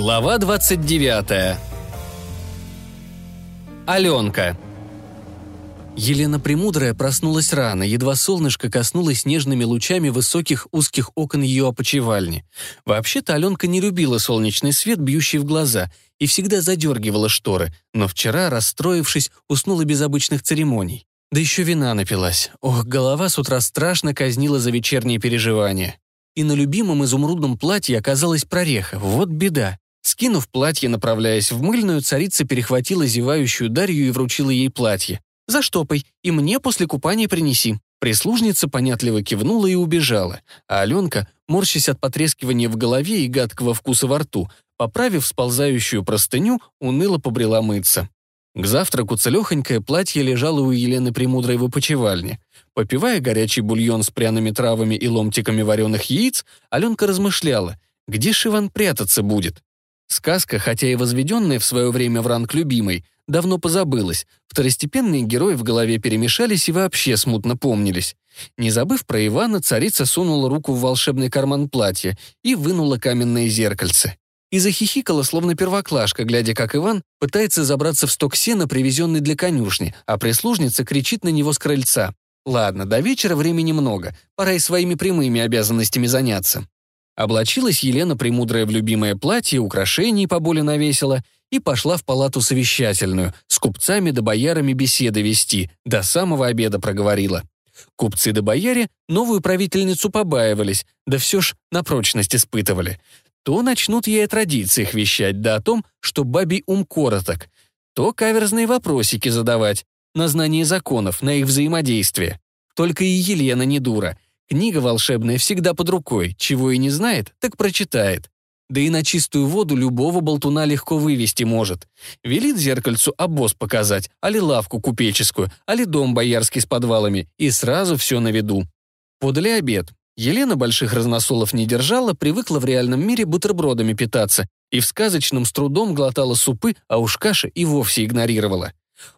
Глава 29. Аленка. Елена Премудрая проснулась рано, едва солнышко коснулось нежными лучами высоких узких окон ее опочивальни. Вообще-то Аленка не любила солнечный свет, бьющий в глаза, и всегда задергивала шторы, но вчера, расстроившись, уснула без обычных церемоний. Да еще вина напилась. Ох, голова с утра страшно казнила за вечерние переживания и на любимом изумрудном платье оказалась прореха. Вот беда. Скинув платье, направляясь в мыльную, царица перехватила зевающую Дарью и вручила ей платье. «Заштопай, и мне после купания принеси». Прислужница понятливо кивнула и убежала, а Аленка, морщась от потрескивания в голове и гадкого вкуса во рту, поправив сползающую простыню, уныло побрела мыться. К завтраку целехонькое платье лежало у Елены Премудрой в опочивальне. Попивая горячий бульон с пряными травами и ломтиками вареных яиц, Аленка размышляла, где ж Иван прятаться будет. Сказка, хотя и возведенная в свое время в ранг любимой, давно позабылась, второстепенные герои в голове перемешались и вообще смутно помнились. Не забыв про Ивана, царица сунула руку в волшебный карман платья и вынула каменное зеркальце и захихикала, словно первоклашка, глядя, как Иван пытается забраться в сток сена, привезенный для конюшни, а прислужница кричит на него с крыльца. «Ладно, до вечера времени много, пора и своими прямыми обязанностями заняться». Облачилась Елена Премудрая в любимое платье, украшений поболе навесила и пошла в палату совещательную, с купцами да боярами беседы вести, до самого обеда проговорила. Купцы да бояре новую правительницу побаивались, да все ж на прочность испытывали то начнут ей о традициях вещать, да о том, что бабий ум короток, то каверзные вопросики задавать, на знание законов, на их взаимодействие. Только и Елена не дура. Книга волшебная всегда под рукой, чего и не знает, так прочитает. Да и на чистую воду любого болтуна легко вывести может. Велит зеркальцу обоз показать, али лавку купеческую, али дом боярский с подвалами, и сразу все на виду. Подали обед. Елена больших разносолов не держала, привыкла в реальном мире бутербродами питаться и в сказочном с трудом глотала супы, а уж каши и вовсе игнорировала.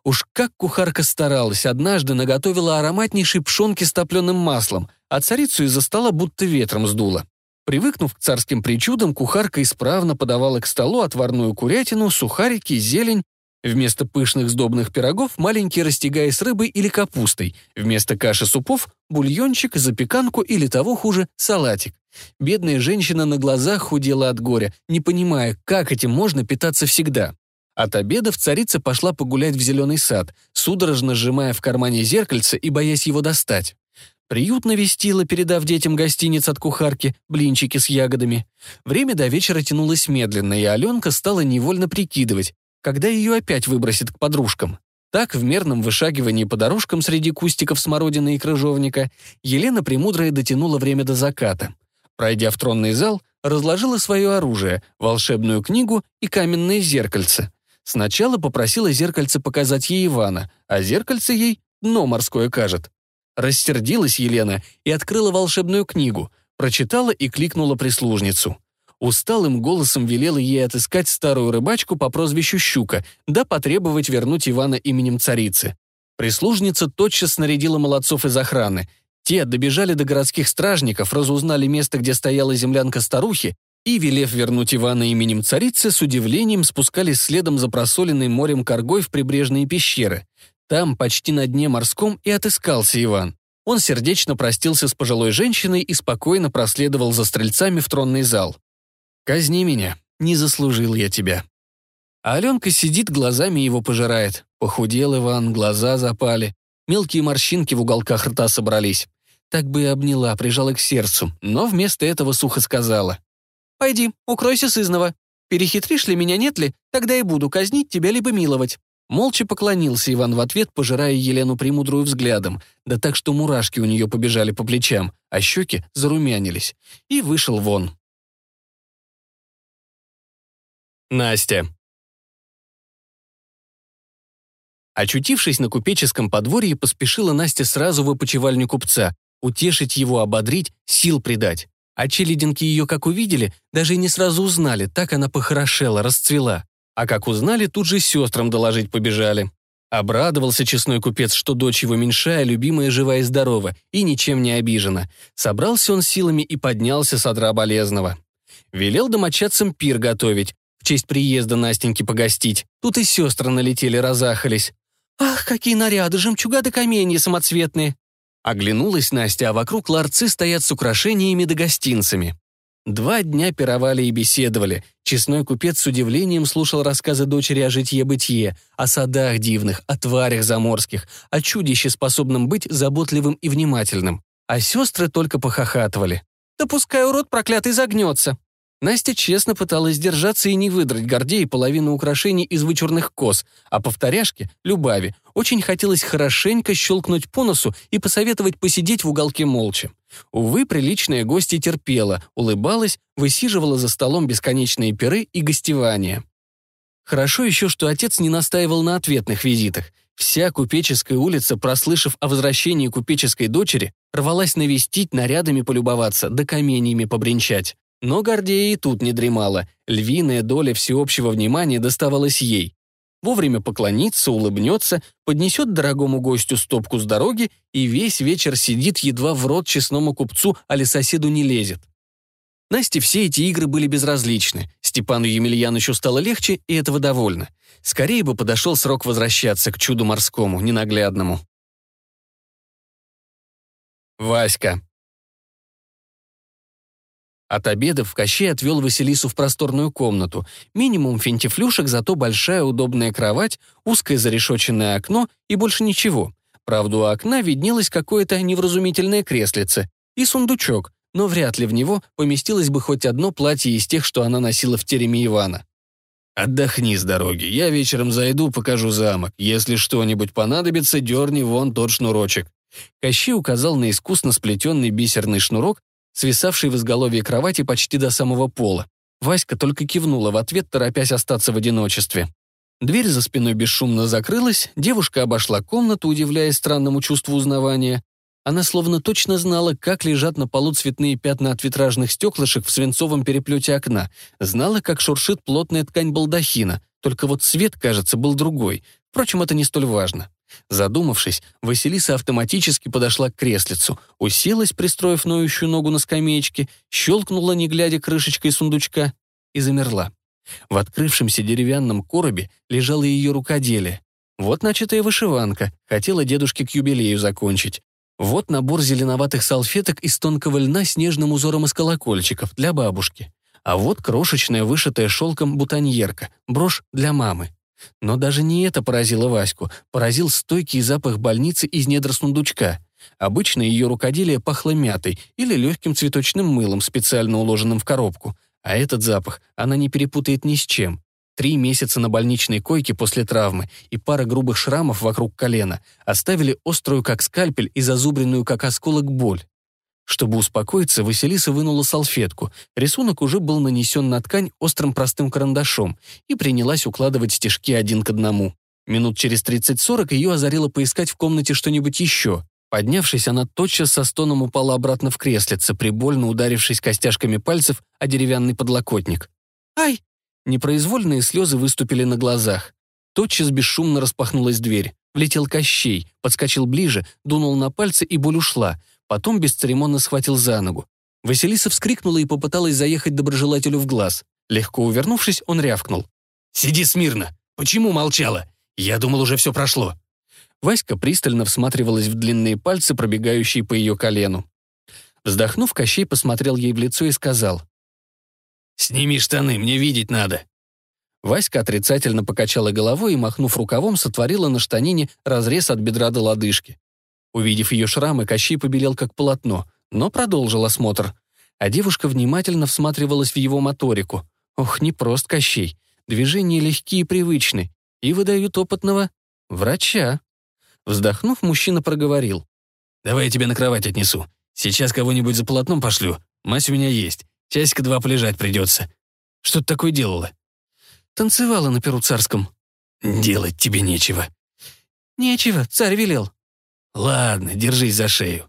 Уж как кухарка старалась, однажды наготовила ароматнейшей пшенки с топленым маслом, а царицу из-за стола будто ветром сдуло. Привыкнув к царским причудам, кухарка исправно подавала к столу отварную курятину, сухарики, зелень Вместо пышных сдобных пирогов маленький растягай с рыбой или капустой. Вместо каши супов – бульончик, запеканку или того хуже – салатик. Бедная женщина на глазах худела от горя, не понимая, как этим можно питаться всегда. От обеда царица пошла погулять в зеленый сад, судорожно сжимая в кармане зеркальце и боясь его достать. Приют навестила, передав детям гостиниц от кухарки, блинчики с ягодами. Время до вечера тянулось медленно, и Аленка стала невольно прикидывать, когда ее опять выбросит к подружкам. Так, в мерном вышагивании по дорожкам среди кустиков смородины и крыжовника, Елена Премудрая дотянула время до заката. Пройдя в тронный зал, разложила свое оружие, волшебную книгу и каменное зеркальце. Сначала попросила зеркальце показать ей Ивана, а зеркальце ей дно морское кажет. Рассердилась Елена и открыла волшебную книгу, прочитала и кликнула прислужницу. Усталым голосом велела ей отыскать старую рыбачку по прозвищу Щука, да потребовать вернуть Ивана именем царицы. Прислужница тотчас снарядила молодцов из охраны. Те добежали до городских стражников, разузнали место, где стояла землянка старухи, и, велев вернуть Ивана именем царицы, с удивлением спускались следом за просоленной морем коргой в прибрежные пещеры. Там, почти на дне морском, и отыскался Иван. Он сердечно простился с пожилой женщиной и спокойно проследовал за стрельцами в тронный зал. Казни меня, не заслужил я тебя. А Аленка сидит, глазами его пожирает. Похудел Иван, глаза запали. Мелкие морщинки в уголках рта собрались. Так бы и обняла, прижала к сердцу, но вместо этого сухо сказала. «Пойди, укройся сызнова. Перехитришь ли меня, нет ли, тогда и буду казнить тебя либо миловать». Молча поклонился Иван в ответ, пожирая Елену Премудрую взглядом, да так, что мурашки у нее побежали по плечам, а щеки зарумянились, и вышел вон. Настя. Очутившись на купеческом подворье, поспешила Настя сразу в опочивальню купца, утешить его, ободрить, сил придать. А челядинки ее, как увидели, даже и не сразу узнали, так она похорошела, расцвела. А как узнали, тут же сестрам доложить побежали. Обрадовался честной купец, что дочь его меньшая, любимая, жива и здорова, и ничем не обижена. Собрался он силами и поднялся с одра болезного. Велел домочадцам пир готовить, в честь приезда Настеньки погостить. Тут и сестры налетели, разахались. «Ах, какие наряды, жемчуга да каменья самоцветные!» Оглянулась Настя, а вокруг ларцы стоят с украшениями да гостинцами. Два дня пировали и беседовали. Честной купец с удивлением слушал рассказы дочери о житье-бытие, о садах дивных, о тварях заморских, о чудище, способном быть заботливым и внимательным. А сестры только похохатывали. «Да пускай урод проклятый загнется!» Настя честно пыталась держаться и не выдрать Гордея половину украшений из вычурных кос, а повторяшке, Любави, очень хотелось хорошенько щелкнуть по носу и посоветовать посидеть в уголке молча. Увы, приличная гостья терпела, улыбалась, высиживала за столом бесконечные пиры и гостевания. Хорошо еще, что отец не настаивал на ответных визитах. Вся купеческая улица, прослышав о возвращении купеческой дочери, рвалась навестить, нарядами полюбоваться, да каменьями побренчать. Но Гордея и тут не дремала, львиная доля всеобщего внимания доставалась ей. Вовремя поклонится, улыбнется, поднесет дорогому гостю стопку с дороги и весь вечер сидит едва в рот честному купцу, али соседу не лезет. Насте все эти игры были безразличны. Степану Емельяновичу стало легче, и этого довольно. Скорее бы подошел срок возвращаться к чуду морскому, ненаглядному. Васька. От обеда в Кощей отвел Василису в просторную комнату. Минимум финтифлюшек, зато большая удобная кровать, узкое зарешоченное окно и больше ничего. Правда, у окна виднелось какое-то невразумительное креслице и сундучок, но вряд ли в него поместилось бы хоть одно платье из тех, что она носила в тереме Ивана. «Отдохни с дороги. Я вечером зайду, покажу замок. Если что-нибудь понадобится, дерни вон тот шнурочек». Кощей указал на искусно сплетенный бисерный шнурок, свисавший в изголовье кровати почти до самого пола. Васька только кивнула в ответ, торопясь остаться в одиночестве. Дверь за спиной бесшумно закрылась, девушка обошла комнату, удивляясь странному чувству узнавания. Она словно точно знала, как лежат на полу цветные пятна от витражных стеклышек в свинцовом переплете окна, знала, как шуршит плотная ткань балдахина, только вот цвет, кажется, был другой. Впрочем, это не столь важно. Задумавшись, Василиса автоматически подошла к креслицу, уселась, пристроив ноющую ногу на скамеечке, щелкнула, не глядя, крышечкой сундучка, и замерла. В открывшемся деревянном коробе лежало ее рукоделие. Вот начатая вышиванка, хотела дедушке к юбилею закончить. Вот набор зеленоватых салфеток из тонкого льна с нежным узором из колокольчиков для бабушки. А вот крошечная вышитая шелком бутоньерка, брошь для мамы. Но даже не это поразило Ваську, поразил стойкий запах больницы из недр сундучка. Обычно ее рукоделие пахло мятой или легким цветочным мылом, специально уложенным в коробку. А этот запах она не перепутает ни с чем. Три месяца на больничной койке после травмы и пара грубых шрамов вокруг колена оставили острую как скальпель и зазубренную как осколок боль. Чтобы успокоиться, Василиса вынула салфетку. Рисунок уже был нанесен на ткань острым простым карандашом и принялась укладывать стежки один к одному. Минут через 30-40 ее озарило поискать в комнате что-нибудь еще. Поднявшись, она тотчас со стоном упала обратно в креслице, прибольно ударившись костяшками пальцев о деревянный подлокотник. «Ай!» Непроизвольные слезы выступили на глазах. Тотчас бесшумно распахнулась дверь. Влетел Кощей, подскочил ближе, дунул на пальцы, и боль ушла — Потом бесцеремонно схватил за ногу. Василиса вскрикнула и попыталась заехать доброжелателю в глаз. Легко увернувшись, он рявкнул. «Сиди смирно! Почему молчала? Я думал, уже все прошло!» Васька пристально всматривалась в длинные пальцы, пробегающие по ее колену. Вздохнув, Кощей посмотрел ей в лицо и сказал. «Сними штаны, мне видеть надо». Васька отрицательно покачала головой и, махнув рукавом, сотворила на штанине разрез от бедра до лодыжки. Увидев ее шрамы, Кощей побелел как полотно, но продолжил осмотр. А девушка внимательно всматривалась в его моторику. Ох, не прост Кощей. Движения легкие и привычны. И выдают опытного врача. Вздохнув, мужчина проговорил. «Давай я тебя на кровать отнесу. Сейчас кого-нибудь за полотном пошлю. Мать у меня есть. Часика два полежать придется. Что ты такое делала?» «Танцевала на перу царском». «Делать тебе нечего». «Нечего, царь велел». «Ладно, держись за шею».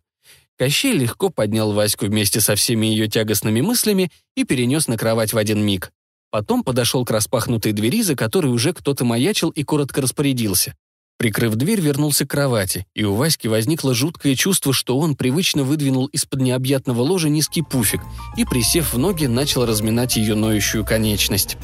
Кощей легко поднял Ваську вместе со всеми ее тягостными мыслями и перенес на кровать в один миг. Потом подошел к распахнутой двери, за которой уже кто-то маячил и коротко распорядился. Прикрыв дверь, вернулся к кровати, и у Васьки возникло жуткое чувство, что он привычно выдвинул из-под необъятного ложа низкий пуфик и, присев в ноги, начал разминать ее ноющую конечность.